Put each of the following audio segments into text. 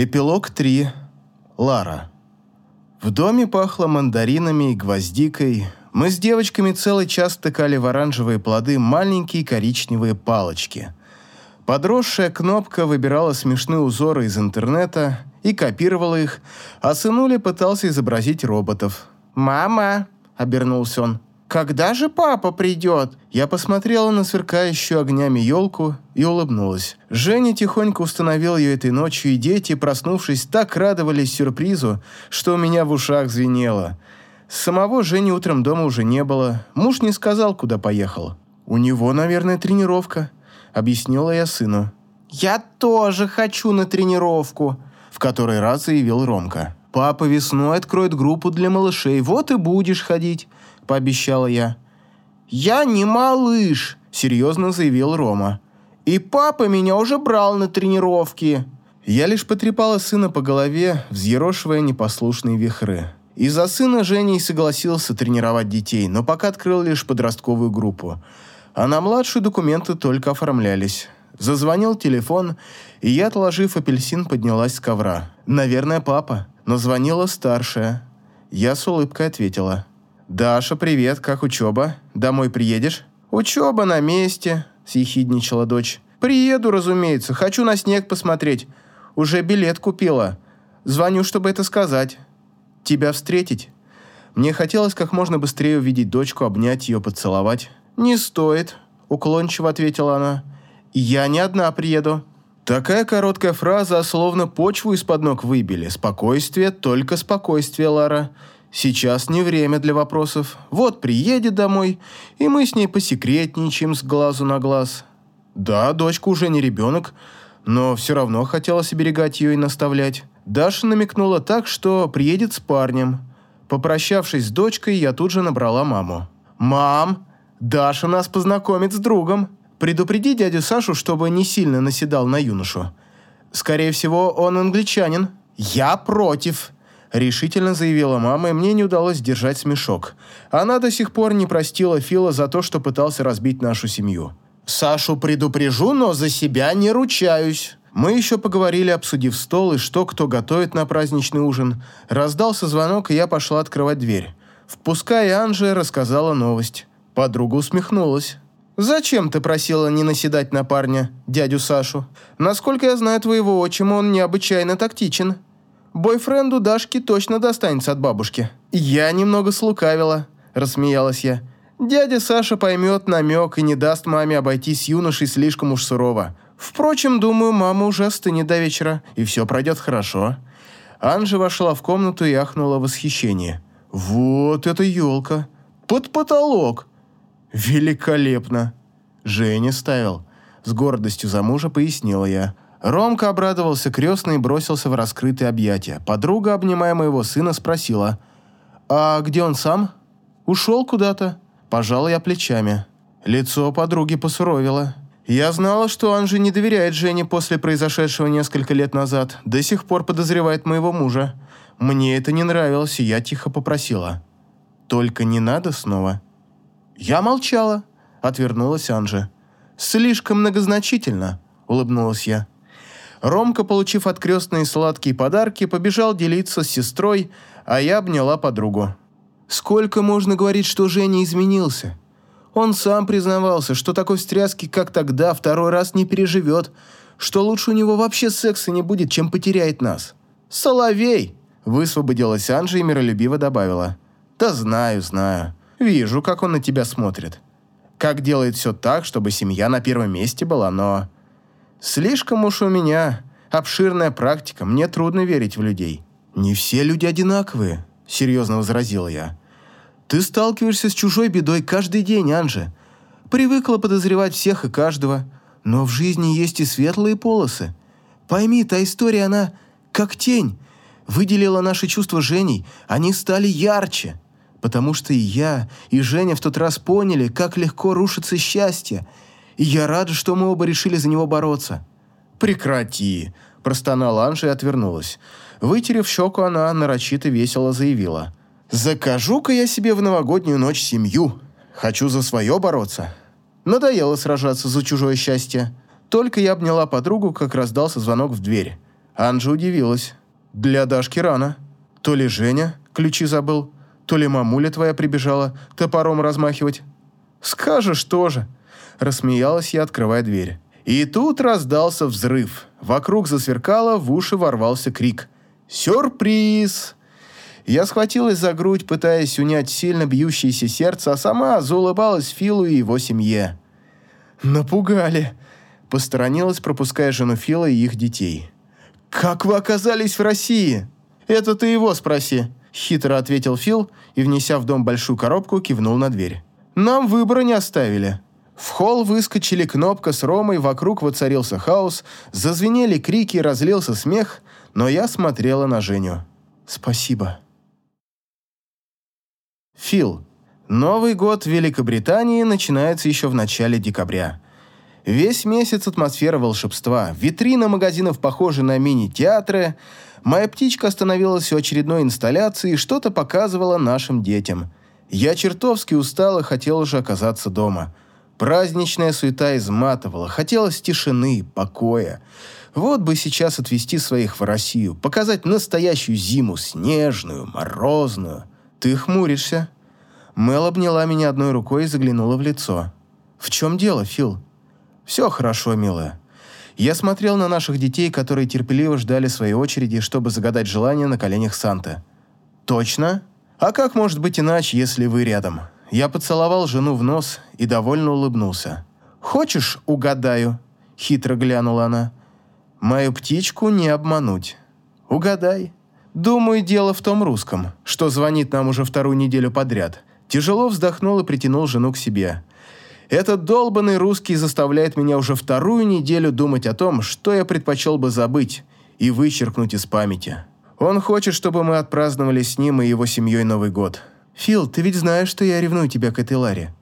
Эпилог 3. Лара. В доме пахло мандаринами и гвоздикой. Мы с девочками целый час тыкали в оранжевые плоды маленькие коричневые палочки. Подросшая кнопка выбирала смешные узоры из интернета и копировала их, а сынуля пытался изобразить роботов. «Мама!» – обернулся он. «Когда же папа придет?» Я посмотрела на сверкающую огнями елку и улыбнулась. Женя тихонько установил ее этой ночью, и дети, проснувшись, так радовались сюрпризу, что у меня в ушах звенело. Самого Жени утром дома уже не было. Муж не сказал, куда поехал. «У него, наверное, тренировка», — объяснила я сыну. «Я тоже хочу на тренировку», — в который раз заявил Ромка. «Папа весной откроет группу для малышей, вот и будешь ходить» пообещала я. «Я не малыш», – серьезно заявил Рома. «И папа меня уже брал на тренировки». Я лишь потрепала сына по голове, взъерошивая непослушные вихры. Из-за сына Женя и согласился тренировать детей, но пока открыл лишь подростковую группу. А на младшую документы только оформлялись. Зазвонил телефон, и я, отложив апельсин, поднялась с ковра. «Наверное, папа». Но звонила старшая. Я с улыбкой ответила. «Даша, привет, как учеба? Домой приедешь?» «Учеба на месте», – съехидничала дочь. «Приеду, разумеется. Хочу на снег посмотреть. Уже билет купила. Звоню, чтобы это сказать. Тебя встретить?» Мне хотелось как можно быстрее увидеть дочку, обнять ее, поцеловать. «Не стоит», – уклончиво ответила она. «Я не одна приеду». Такая короткая фраза, словно почву из-под ног выбили. «Спокойствие, только спокойствие, Лара. Сейчас не время для вопросов. Вот приедет домой, и мы с ней посекретничаем с глазу на глаз. Да, дочка уже не ребенок, но все равно хотелось оберегать ее и наставлять. Даша намекнула так, что приедет с парнем. Попрощавшись с дочкой, я тут же набрала маму. «Мам, Даша нас познакомит с другом. Предупреди дядю Сашу, чтобы не сильно наседал на юношу. Скорее всего, он англичанин». «Я против», решительно заявила мама, и мне не удалось сдержать смешок. Она до сих пор не простила Фила за то, что пытался разбить нашу семью. «Сашу предупрежу, но за себя не ручаюсь». Мы еще поговорили, обсудив стол и что кто готовит на праздничный ужин. Раздался звонок, и я пошла открывать дверь. Впуская Анжи, рассказала новость. Подруга усмехнулась. «Зачем ты просила не наседать на парня, дядю Сашу? Насколько я знаю твоего отчима, он необычайно тактичен. Бойфренду Дашки точно достанется от бабушки. Я немного слукавила, рассмеялась я. Дядя Саша поймет намек и не даст маме обойтись юношей слишком уж сурово. Впрочем, думаю, мама уже остынет до вечера, и все пройдет хорошо. Анжи вошла в комнату и ахнула в восхищении. «Вот это елка! Под потолок! Великолепно!» Женя ставил. С гордостью за мужа пояснила я. Ромка обрадовался крестно и бросился в раскрытые объятия. Подруга, обнимая моего сына, спросила, «А где он сам?» «Ушел куда-то». Пожал я плечами. Лицо подруги посуровило. Я знала, что Анжи не доверяет Жене после произошедшего несколько лет назад. До сих пор подозревает моего мужа. Мне это не нравилось, и я тихо попросила. «Только не надо снова». Я молчала, отвернулась Анжи. «Слишком многозначительно», улыбнулась я. Ромка, получив от крестной сладкие подарки, побежал делиться с сестрой, а я обняла подругу. Сколько можно говорить, что Женя изменился? Он сам признавался, что такой встряски, как тогда, второй раз не переживет, что лучше у него вообще секса не будет, чем потеряет нас. «Соловей!» – высвободилась Анжи и миролюбиво добавила. «Да знаю, знаю. Вижу, как он на тебя смотрит. Как делает все так, чтобы семья на первом месте была, но...» Слишком уж у меня обширная практика, мне трудно верить в людей. Не все люди одинаковые, серьезно возразила я. Ты сталкиваешься с чужой бедой каждый день, Анже. Привыкла подозревать всех и каждого, но в жизни есть и светлые полосы. Пойми, та история, она как тень. Выделила наши чувства Женей, они стали ярче. Потому что и я, и Женя в тот раз поняли, как легко рушится счастье, и я рада, что мы оба решили за него бороться». «Прекрати!» – простонала Анжа и отвернулась. Вытерев щеку, она нарочито весело заявила. «Закажу-ка я себе в новогоднюю ночь семью. Хочу за свое бороться». Надоело сражаться за чужое счастье. Только я обняла подругу, как раздался звонок в дверь. Анжа удивилась. «Для Дашки рано. То ли Женя ключи забыл, то ли мамуля твоя прибежала топором размахивать». «Скажешь тоже», – рассмеялась я, открывая дверь. И тут раздался взрыв. Вокруг засверкало, в уши ворвался крик. «Сюрприз!» Я схватилась за грудь, пытаясь унять сильно бьющееся сердце, а сама заулыбалась Филу и его семье. «Напугали!» – посторонилась, пропуская жену Фила и их детей. «Как вы оказались в России?» «Это ты его спроси», – хитро ответил Фил и, внеся в дом большую коробку, кивнул на дверь. «Нам выбора не оставили». В холл выскочили Кнопка с Ромой, вокруг воцарился хаос, зазвенели крики, разлился смех, но я смотрела на Женю. «Спасибо». Фил. Новый год в Великобритании начинается еще в начале декабря. Весь месяц атмосфера волшебства, витрина магазинов похожа на мини-театры. Моя птичка остановилась у очередной инсталляции и что-то показывала нашим детям. Я чертовски устал и хотел уже оказаться дома. Праздничная суета изматывала, хотелось тишины, покоя. Вот бы сейчас отвезти своих в Россию, показать настоящую зиму, снежную, морозную. Ты хмуришься. Мел обняла меня одной рукой и заглянула в лицо. В чем дело, Фил? Все хорошо, милая. Я смотрел на наших детей, которые терпеливо ждали своей очереди, чтобы загадать желание на коленях Санты. Точно? А как может быть иначе, если вы рядом? Я поцеловал жену в нос и довольно улыбнулся. «Хочешь, угадаю?» – хитро глянула она. «Мою птичку не обмануть. Угадай». «Думаю, дело в том русском, что звонит нам уже вторую неделю подряд». Тяжело вздохнул и притянул жену к себе. «Этот долбанный русский заставляет меня уже вторую неделю думать о том, что я предпочел бы забыть и вычеркнуть из памяти. Он хочет, чтобы мы отпраздновали с ним и его семьей Новый год». «Фил, ты ведь знаешь, что я ревную тебя к этой Ларе.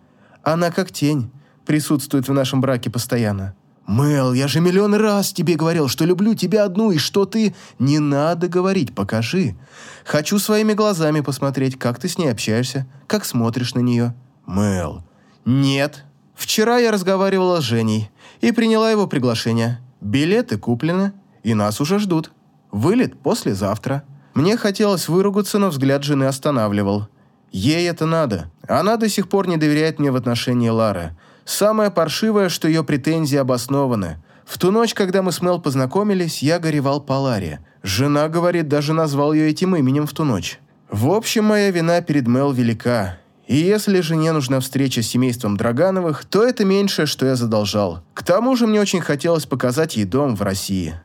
Она как тень, присутствует в нашем браке постоянно». «Мэл, я же миллион раз тебе говорил, что люблю тебя одну, и что ты...» «Не надо говорить, покажи. Хочу своими глазами посмотреть, как ты с ней общаешься, как смотришь на нее». «Мэл...» «Нет. Вчера я разговаривала с Женей и приняла его приглашение. Билеты куплены, и нас уже ждут. Вылет послезавтра». Мне хотелось выругаться, но взгляд жены останавливал. Ей это надо. Она до сих пор не доверяет мне в отношении Лары. Самое паршивое, что ее претензии обоснованы. В ту ночь, когда мы с Мел познакомились, я горевал по Ларе. Жена, говорит, даже назвал ее этим именем в ту ночь. В общем, моя вина перед Мел велика. И если жене нужна встреча с семейством Драгановых, то это меньшее, что я задолжал. К тому же мне очень хотелось показать ей дом в России.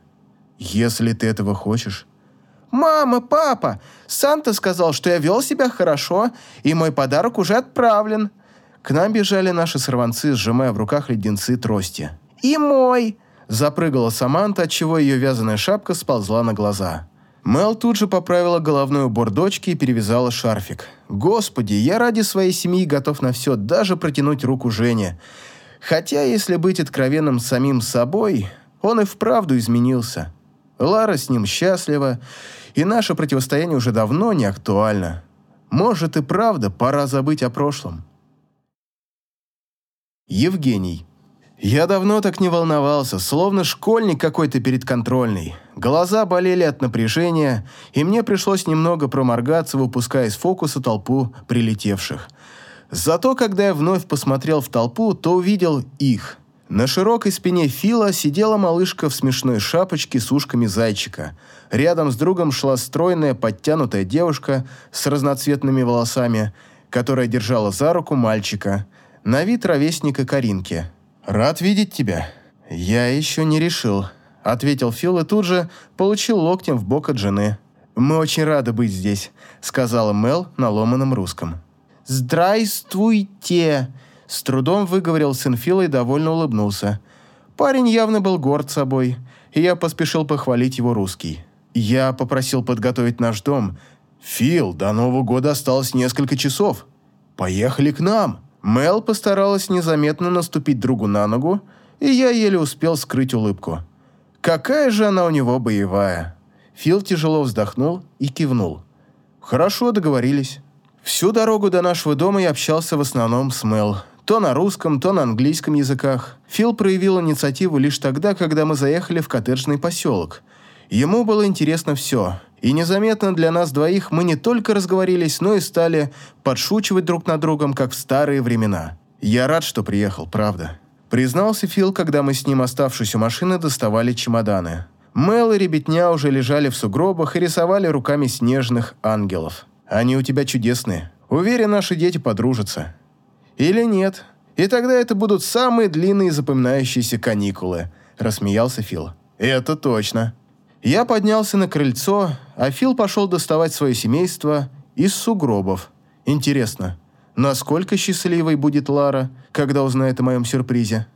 Если ты этого хочешь, «Мама, папа, Санта сказал, что я вел себя хорошо, и мой подарок уже отправлен». К нам бежали наши сорванцы, сжимая в руках леденцы трости. «И мой!» Запрыгала Саманта, отчего ее вязаная шапка сползла на глаза. Мел тут же поправила головной убор дочки и перевязала шарфик. «Господи, я ради своей семьи готов на все, даже протянуть руку Жене. Хотя, если быть откровенным самим собой, он и вправду изменился. Лара с ним счастлива, и наше противостояние уже давно не актуально. Может и правда, пора забыть о прошлом. Евгений. Я давно так не волновался, словно школьник какой-то перед контрольной. Глаза болели от напряжения, и мне пришлось немного проморгаться, выпуская из фокуса толпу прилетевших. Зато, когда я вновь посмотрел в толпу, то увидел их. На широкой спине Фила сидела малышка в смешной шапочке с ушками зайчика. Рядом с другом шла стройная, подтянутая девушка с разноцветными волосами, которая держала за руку мальчика, на вид ровесника Каринки. «Рад видеть тебя». «Я еще не решил», — ответил Фил и тут же получил локтем в бок от жены. «Мы очень рады быть здесь», — сказала Мел на ломаном русском. «Здрастуйте!» С трудом выговорил сын Фила и довольно улыбнулся. Парень явно был горд собой, и я поспешил похвалить его русский. Я попросил подготовить наш дом. «Фил, до Нового года осталось несколько часов. Поехали к нам!» Мел постаралась незаметно наступить другу на ногу, и я еле успел скрыть улыбку. Какая же она у него боевая. Фил тяжело вздохнул и кивнул. Хорошо договорились. Всю дорогу до нашего дома я общался в основном с Мел. То на русском, то на английском языках. Фил проявил инициативу лишь тогда, когда мы заехали в коттеджный поселок. Ему было интересно все, и незаметно для нас двоих мы не только разговорились, но и стали подшучивать друг над другом, как в старые времена. Я рад, что приехал, правда. Признался Фил, когда мы с ним, оставшись у машины, доставали чемоданы. Мел и ребятня уже лежали в сугробах и рисовали руками снежных ангелов. Они у тебя чудесные. Уверен, наши дети подружатся. Или нет. И тогда это будут самые длинные запоминающиеся каникулы, рассмеялся Фил. Это точно. Я поднялся на крыльцо, а Фил пошел доставать свое семейство из сугробов. Интересно, насколько счастливой будет Лара, когда узнает о моем сюрпризе?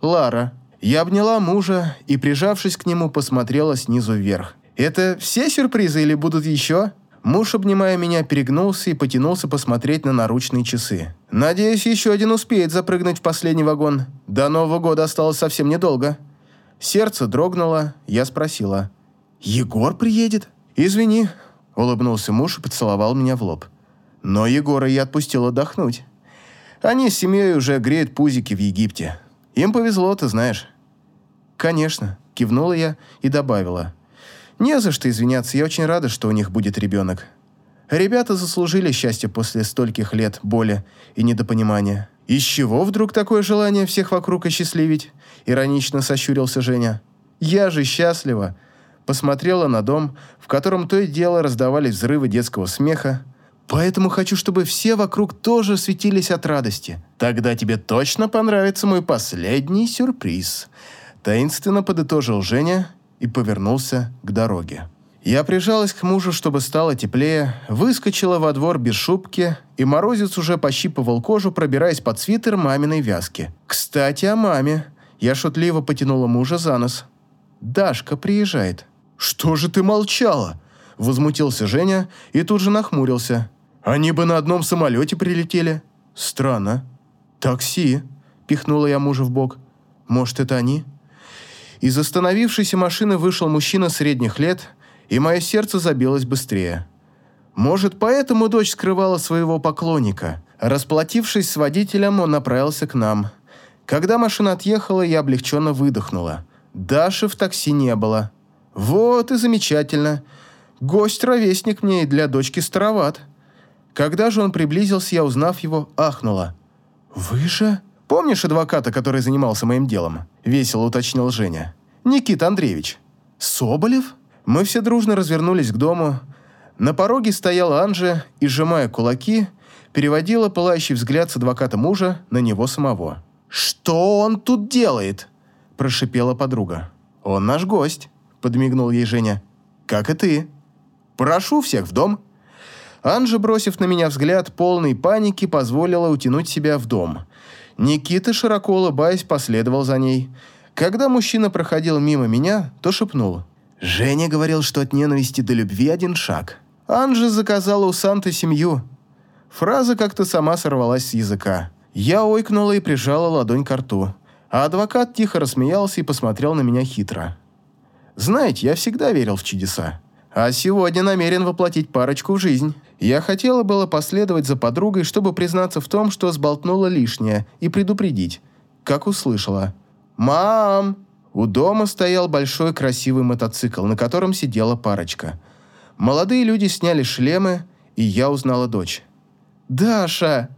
Лара. Я обняла мужа и, прижавшись к нему, посмотрела снизу вверх. «Это все сюрпризы или будут еще?» Муж, обнимая меня, перегнулся и потянулся посмотреть на наручные часы. «Надеюсь, еще один успеет запрыгнуть в последний вагон. До Нового года осталось совсем недолго». Сердце дрогнуло, я спросила. «Егор приедет?» «Извини», — улыбнулся муж и поцеловал меня в лоб. Но Егора я отпустил отдохнуть. Они с семьей уже греют пузики в Египте. Им повезло, ты знаешь. «Конечно», — кивнула я и добавила. «Не за что извиняться, я очень рада, что у них будет ребенок. Ребята заслужили счастье после стольких лет боли и недопонимания». «Из чего вдруг такое желание всех вокруг осчастливить?» – иронично сощурился Женя. «Я же счастлива!» Посмотрела на дом, в котором то и дело раздавались взрывы детского смеха. «Поэтому хочу, чтобы все вокруг тоже светились от радости. Тогда тебе точно понравится мой последний сюрприз!» Таинственно подытожил Женя и повернулся к дороге. Я прижалась к мужу, чтобы стало теплее, выскочила во двор без шубки, и морозец уже пощипывал кожу, пробираясь под свитер маминой вязки. «Кстати, о маме!» Я шутливо потянула мужа за нос. «Дашка приезжает». «Что же ты молчала?» Возмутился Женя и тут же нахмурился. «Они бы на одном самолете прилетели». «Странно». «Такси», – пихнула я мужа в бок. «Может, это они?» Из остановившейся машины вышел мужчина средних лет – и мое сердце забилось быстрее. Может, поэтому дочь скрывала своего поклонника. Расплатившись с водителем, он направился к нам. Когда машина отъехала, я облегченно выдохнула. Даши в такси не было. Вот и замечательно. Гость-ровесник мне и для дочки староват. Когда же он приблизился, я, узнав его, ахнула. «Вы же...» «Помнишь адвоката, который занимался моим делом?» – весело уточнил Женя. «Никита Андреевич». «Соболев?» Мы все дружно развернулись к дому. На пороге стояла Анжа и, сжимая кулаки, переводила пылающий взгляд с адвоката мужа на него самого. «Что он тут делает?» – прошипела подруга. «Он наш гость», – подмигнул ей Женя. «Как и ты. Прошу всех в дом». Анжа, бросив на меня взгляд полной паники, позволила утянуть себя в дом. Никита, широко улыбаясь, последовал за ней. Когда мужчина проходил мимо меня, то шепнул – Женя говорил, что от ненависти до любви один шаг. Анжи заказала у Санты семью. Фраза как-то сама сорвалась с языка. Я ойкнула и прижала ладонь к рту. А адвокат тихо рассмеялся и посмотрел на меня хитро. Знаете, я всегда верил в чудеса. А сегодня намерен воплотить парочку в жизнь. Я хотела было последовать за подругой, чтобы признаться в том, что сболтнула лишнее, и предупредить, как услышала. «Мам!» У дома стоял большой красивый мотоцикл, на котором сидела парочка. Молодые люди сняли шлемы, и я узнала дочь. «Даша!»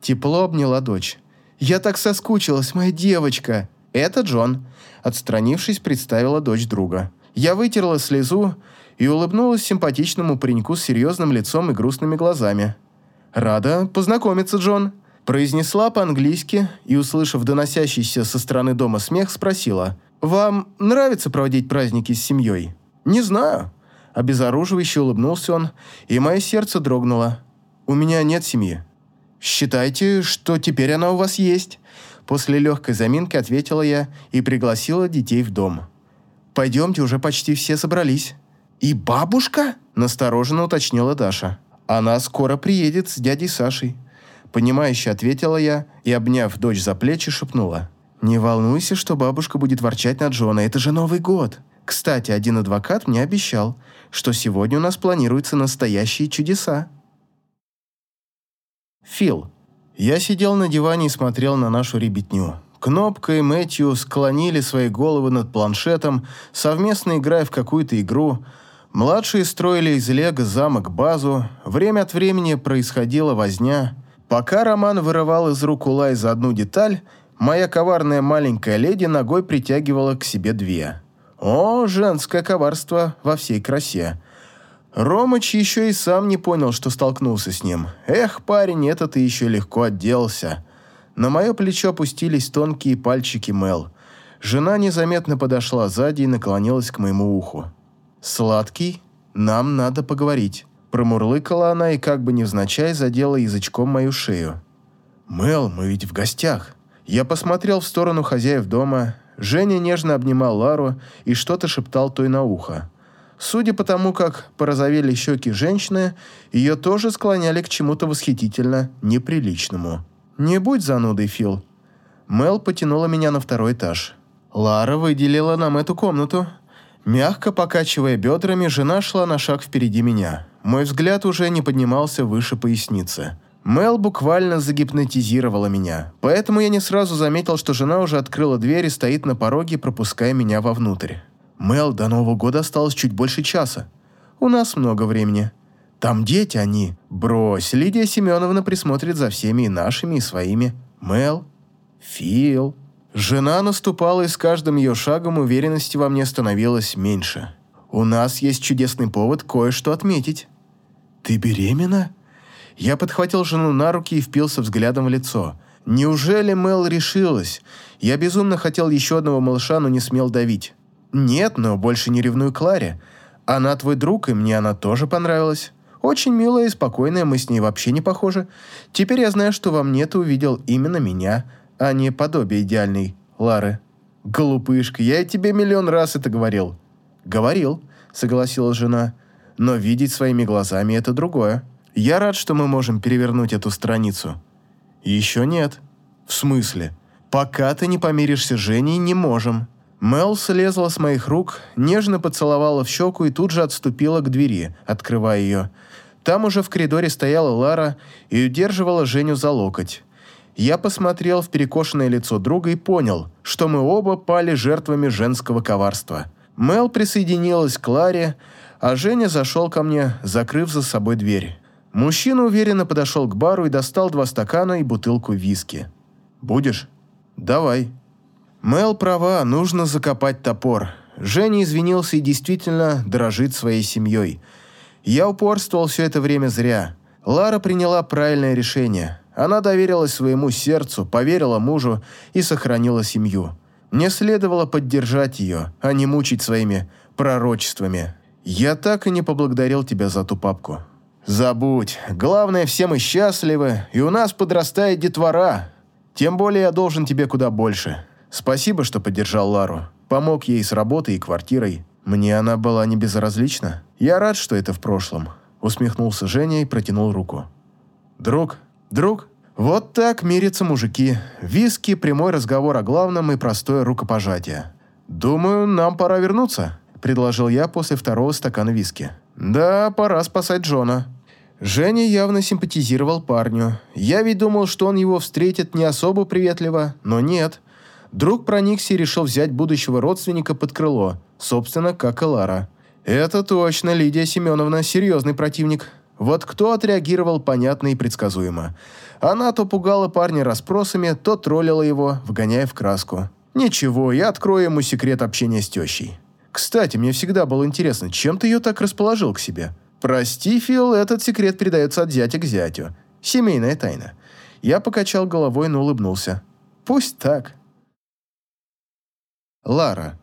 Тепло обняла дочь. «Я так соскучилась, моя девочка!» «Это Джон», отстранившись, представила дочь друга. Я вытерла слезу и улыбнулась симпатичному пареньку с серьезным лицом и грустными глазами. «Рада познакомиться, Джон», произнесла по-английски и, услышав доносящийся со стороны дома смех, спросила – «Вам нравится проводить праздники с семьей?» «Не знаю». Обезоруживающе улыбнулся он, и мое сердце дрогнуло. «У меня нет семьи». «Считайте, что теперь она у вас есть». После легкой заминки ответила я и пригласила детей в дом. «Пойдемте, уже почти все собрались». «И бабушка?» – настороженно уточнила Даша. «Она скоро приедет с дядей Сашей». Понимающе ответила я и, обняв дочь за плечи, шепнула. «Не волнуйся, что бабушка будет ворчать на Джона, это же Новый год. Кстати, один адвокат мне обещал, что сегодня у нас планируются настоящие чудеса». Фил. Я сидел на диване и смотрел на нашу ребятню. Кнопка и Мэтью склонили свои головы над планшетом, совместно играя в какую-то игру. Младшие строили из лего замок-базу. Время от времени происходила возня. Пока Роман вырывал из рук Улай за одну деталь, моя коварная маленькая леди ногой притягивала к себе две. О, женское коварство во всей красе. Ромыч еще и сам не понял, что столкнулся с ним. Эх, парень, это ты еще легко отделался. На мое плечо опустились тонкие пальчики Мел. Жена незаметно подошла сзади и наклонилась к моему уху. «Сладкий, нам надо поговорить». Промурлыкала она и как бы невзначай задела язычком мою шею. «Мел, мы ведь в гостях». Я посмотрел в сторону хозяев дома. Женя нежно обнимал Лару и что-то шептал той на ухо. Судя по тому, как порозовели щеки женщины, ее тоже склоняли к чему-то восхитительно неприличному. «Не будь занудой, Фил». Мел потянула меня на второй этаж. Лара выделила нам эту комнату. Мягко покачивая бедрами, жена шла на шаг впереди меня. Мой взгляд уже не поднимался выше поясницы. Мел буквально загипнотизировала меня, поэтому я не сразу заметил, что жена уже открыла дверь и стоит на пороге, пропуская меня вовнутрь. «Мел, до Нового года осталось чуть больше часа. У нас много времени. Там дети они. Брось, Лидия Семеновна присмотрит за всеми и нашими, и своими. Мел, Фил. Жена наступала, и с каждым ее шагом уверенности во мне становилось меньше. У нас есть чудесный повод кое-что отметить. Ты беременна? Я подхватил жену на руки и впился взглядом в лицо. Неужели Мел решилась? Я безумно хотел еще одного малыша, но не смел давить. Нет, но больше не ревную Кларе. Она твой друг, и мне она тоже понравилась. Очень милая и спокойная, мы с ней вообще не похожи. Теперь я знаю, что во мне ты увидел именно меня, а не подобие идеальной Лары. Глупышка, я тебе миллион раз это говорил. Говорил, согласилась жена. Но видеть своими глазами это другое. Я рад, что мы можем перевернуть эту страницу. Еще нет. В смысле? Пока ты не помиришься с Женей, не можем. Мел слезла с моих рук, нежно поцеловала в щеку и тут же отступила к двери, открывая ее. Там уже в коридоре стояла Лара и удерживала Женю за локоть. Я посмотрел в перекошенное лицо друга и понял, что мы оба пали жертвами женского коварства. Мел присоединилась к Ларе, а Женя зашел ко мне, закрыв за собой дверь. Мужчина уверенно подошел к бару и достал два стакана и бутылку виски. «Будешь?» «Давай». Мел права, нужно закопать топор. Женя извинился и действительно дорожит своей семьей – я упорствовал все это время зря. Лара приняла правильное решение. Она доверилась своему сердцу, поверила мужу и сохранила семью. Мне следовало поддержать ее, а не мучить своими пророчествами. Я так и не поблагодарил тебя за ту папку. Забудь. Главное, все мы счастливы, и у нас подрастает детвора. Тем более я должен тебе куда больше. Спасибо, что поддержал Лару. Помог ей с работой и квартирой. Мне она была не безразлична. Я рад, что это в прошлом. Усмехнулся Женя и протянул руку. Друг, друг, вот так мирятся мужики. Виски, прямой разговор о главном и простое рукопожатие. Думаю, нам пора вернуться, предложил я после второго стакана виски. Да, пора спасать Джона. Женя явно симпатизировал парню. Я ведь думал, что он его встретит не особо приветливо, но нет. Друг проникся и решил взять будущего родственника под крыло, собственно, как и Лара. Это точно, Лидия Семеновна, серьезный противник. Вот кто отреагировал понятно и предсказуемо. Она то пугала парня расспросами, то троллила его, вгоняя в краску. Ничего, я открою ему секрет общения с тещей. Кстати, мне всегда было интересно, чем ты ее так расположил к себе? Прости, Фил, этот секрет передается от зятя к зятю. Семейная тайна. Я покачал головой, но улыбнулся. Пусть так. Лара.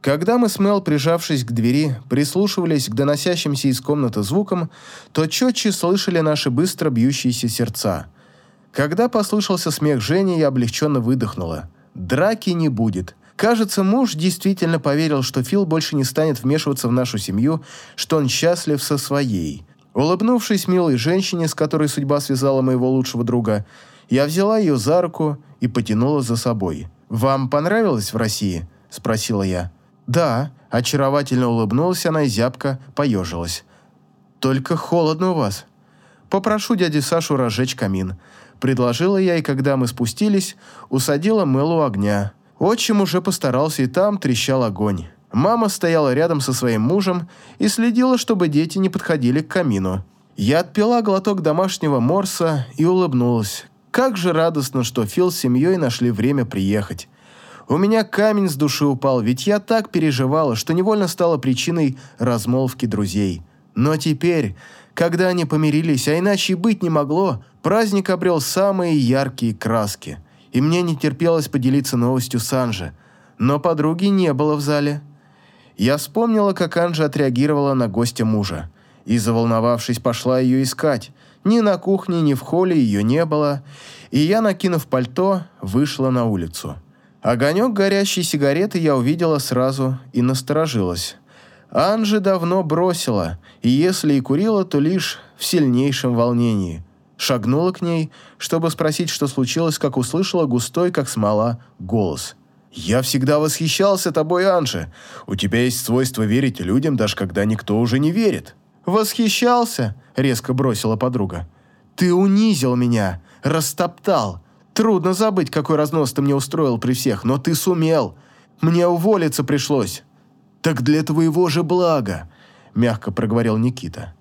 Когда мы с Мел, прижавшись к двери, прислушивались к доносящимся из комнаты звукам, то четче слышали наши быстро бьющиеся сердца. Когда послышался смех Жени, я облегченно выдохнула. Драки не будет. Кажется, муж действительно поверил, что Фил больше не станет вмешиваться в нашу семью, что он счастлив со своей. Улыбнувшись милой женщине, с которой судьба связала моего лучшего друга, я взяла ее за руку и потянула за собой. «Вам понравилось в России?» – спросила я. «Да», – очаровательно улыбнулась она и зябко поежилась. «Только холодно у вас. Попрошу дядю Сашу разжечь камин. – предложила я, и когда мы спустились, усадила Мэлу огня. Отчим уже постарался, и там трещал огонь. Мама стояла рядом со своим мужем и следила, чтобы дети не подходили к камину. Я отпила глоток домашнего морса и улыбнулась. Как же радостно, что Фил с семьей нашли время приехать. У меня камень с души упал, ведь я так переживала, что невольно стала причиной размолвки друзей. Но теперь, когда они помирились, а иначе и быть не могло, праздник обрел самые яркие краски. И мне не терпелось поделиться новостью с Анжи. Но подруги не было в зале. Я вспомнила, как Анжа отреагировала на гостя мужа. И, заволновавшись, пошла ее искать. Ни на кухне, ни в холле ее не было. И я, накинув пальто, вышла на улицу. Огонек горящей сигареты я увидела сразу и насторожилась. Анжи давно бросила, и если и курила, то лишь в сильнейшем волнении. Шагнула к ней, чтобы спросить, что случилось, как услышала густой, как смола, голос. «Я всегда восхищался тобой, Анжи. У тебя есть свойство верить людям, даже когда никто уже не верит». «Восхищался?» – резко бросила подруга. «Ты унизил меня, растоптал, Трудно забыть, какой разнос ты мне устроил при всех, но ты сумел. Мне уволиться пришлось». «Так для твоего же блага», – мягко проговорил Никита.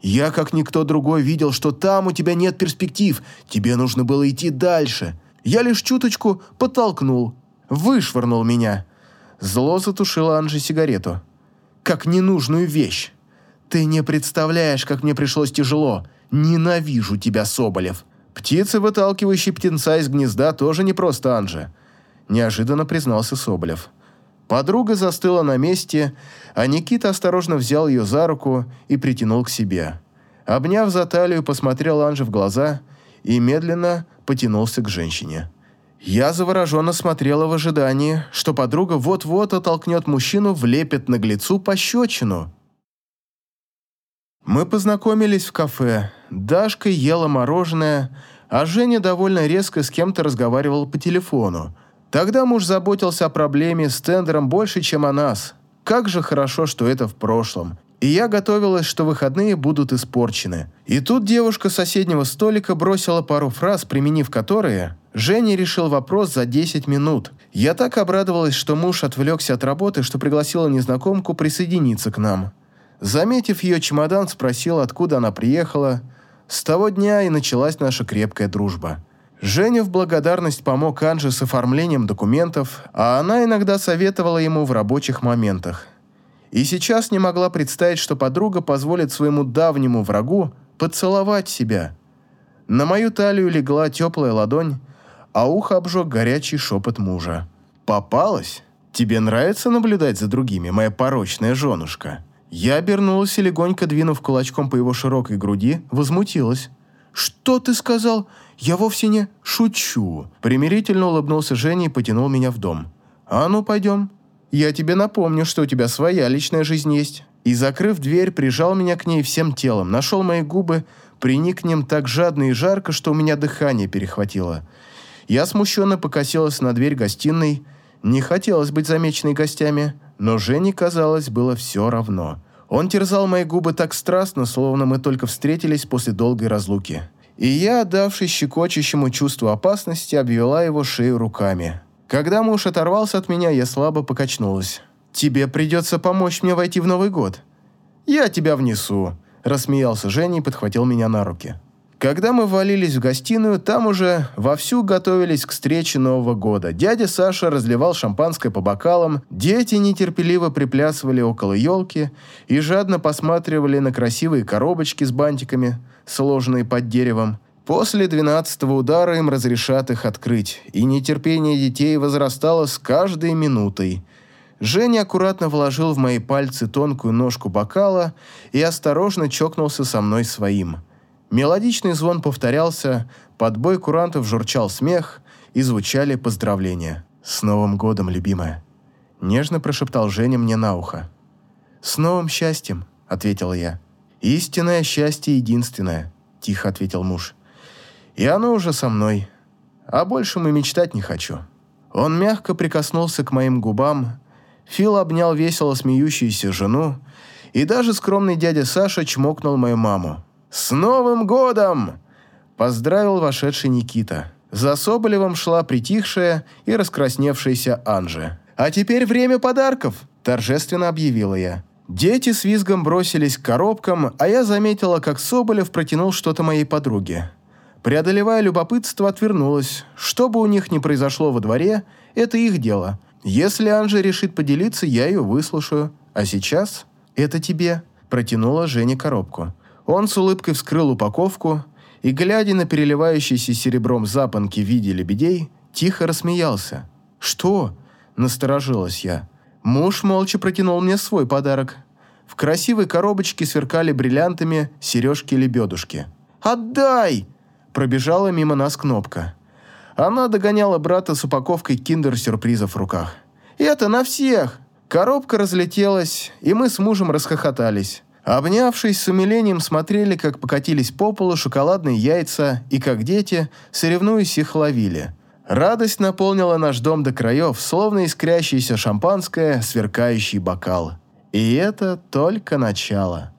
«Я, как никто другой, видел, что там у тебя нет перспектив. Тебе нужно было идти дальше. Я лишь чуточку подтолкнул, вышвырнул меня». Зло затушило Анжи сигарету. «Как ненужную вещь. Ты не представляешь, как мне пришлось тяжело. Ненавижу тебя, Соболев». Птицы, выталкивающие птенца из гнезда, тоже не просто Анжи. Неожиданно признался Соболев. Подруга застыла на месте, а Никита осторожно взял ее за руку и притянул к себе. Обняв за талию, посмотрел Анже в глаза и медленно потянулся к женщине. Я завороженно смотрела в ожидании, что подруга вот-вот оттолкнет мужчину, влепит наглецу пощечину. Мы познакомились в кафе. Дашка ела мороженое, а Женя довольно резко с кем-то разговаривал по телефону. Тогда муж заботился о проблеме с тендером больше, чем о нас. Как же хорошо, что это в прошлом. И я готовилась, что выходные будут испорчены. И тут девушка соседнего столика бросила пару фраз, применив которые, Женя решил вопрос за 10 минут. Я так обрадовалась, что муж отвлекся от работы, что пригласила незнакомку присоединиться к нам. Заметив ее чемодан, спросил, откуда она приехала. С того дня и началась наша крепкая дружба. Женя в благодарность помог Анже с оформлением документов, а она иногда советовала ему в рабочих моментах. И сейчас не могла представить, что подруга позволит своему давнему врагу поцеловать себя. На мою талию легла теплая ладонь, а ухо обжег горячий шепот мужа. «Попалась? Тебе нравится наблюдать за другими, моя порочная женушка?» Я обернулась и, легонько двинув кулачком по его широкой груди, возмутилась. «Что ты сказал? Я вовсе не шучу!» Примирительно улыбнулся Женя и потянул меня в дом. «А ну, пойдем. Я тебе напомню, что у тебя своя личная жизнь есть». И, закрыв дверь, прижал меня к ней всем телом, нашел мои губы, приник к ним так жадно и жарко, что у меня дыхание перехватило. Я смущенно покосилась на дверь гостиной. Не хотелось быть замеченной гостями, но Жене, казалось, было все равно. Он терзал мои губы так страстно, словно мы только встретились после долгой разлуки. И я, отдавшись щекочущему чувству опасности, обвела его шею руками. Когда муж оторвался от меня, я слабо покачнулась. «Тебе придется помочь мне войти в Новый год». «Я тебя внесу», – рассмеялся Женя и подхватил меня на руки. Когда мы валились в гостиную, там уже вовсю готовились к встрече Нового года. Дядя Саша разливал шампанское по бокалам, дети нетерпеливо приплясывали около елки и жадно посматривали на красивые коробочки с бантиками, сложенные под деревом. После двенадцатого удара им разрешат их открыть, и нетерпение детей возрастало с каждой минутой. Женя аккуратно вложил в мои пальцы тонкую ножку бокала и осторожно чокнулся со мной своим – Мелодичный звон повторялся, под бой курантов журчал смех и звучали поздравления. «С Новым годом, любимая!» Нежно прошептал Женя мне на ухо. «С новым счастьем!» – ответила я. «Истинное счастье единственное», – тихо ответил муж. «И оно уже со мной. А больше мы мечтать не хочу». Он мягко прикоснулся к моим губам, Фил обнял весело смеющуюся жену, и даже скромный дядя Саша чмокнул мою маму. «С Новым годом!» поздравил вошедший Никита. За Соболевым шла притихшая и раскрасневшаяся Анжи. «А теперь время подарков!» – торжественно объявила я. Дети с визгом бросились к коробкам, а я заметила, как Соболев протянул что-то моей подруге. Преодолевая любопытство, отвернулась. Что бы у них ни произошло во дворе, это их дело. Если Анжа решит поделиться, я ее выслушаю. А сейчас это тебе», – протянула Женя коробку. Он с улыбкой вскрыл упаковку и, глядя на переливающиеся серебром запонки в виде лебедей, тихо рассмеялся. «Что?» – насторожилась я. Муж молча протянул мне свой подарок. В красивой коробочке сверкали бриллиантами сережки-лебедушки. «Отдай!» – пробежала мимо нас кнопка. Она догоняла брата с упаковкой киндер-сюрпризов в руках. «Это на всех!» Коробка разлетелась, и мы с мужем расхохотались. Обнявшись, с умилением смотрели, как покатились по полу шоколадные яйца и как дети, соревнуясь, их ловили – Радость наполнила наш дом до краев, словно искрящееся шампанское, сверкающий бокал. И это только начало.